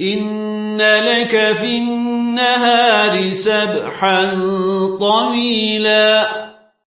إن لك في النهار سبحا طويلا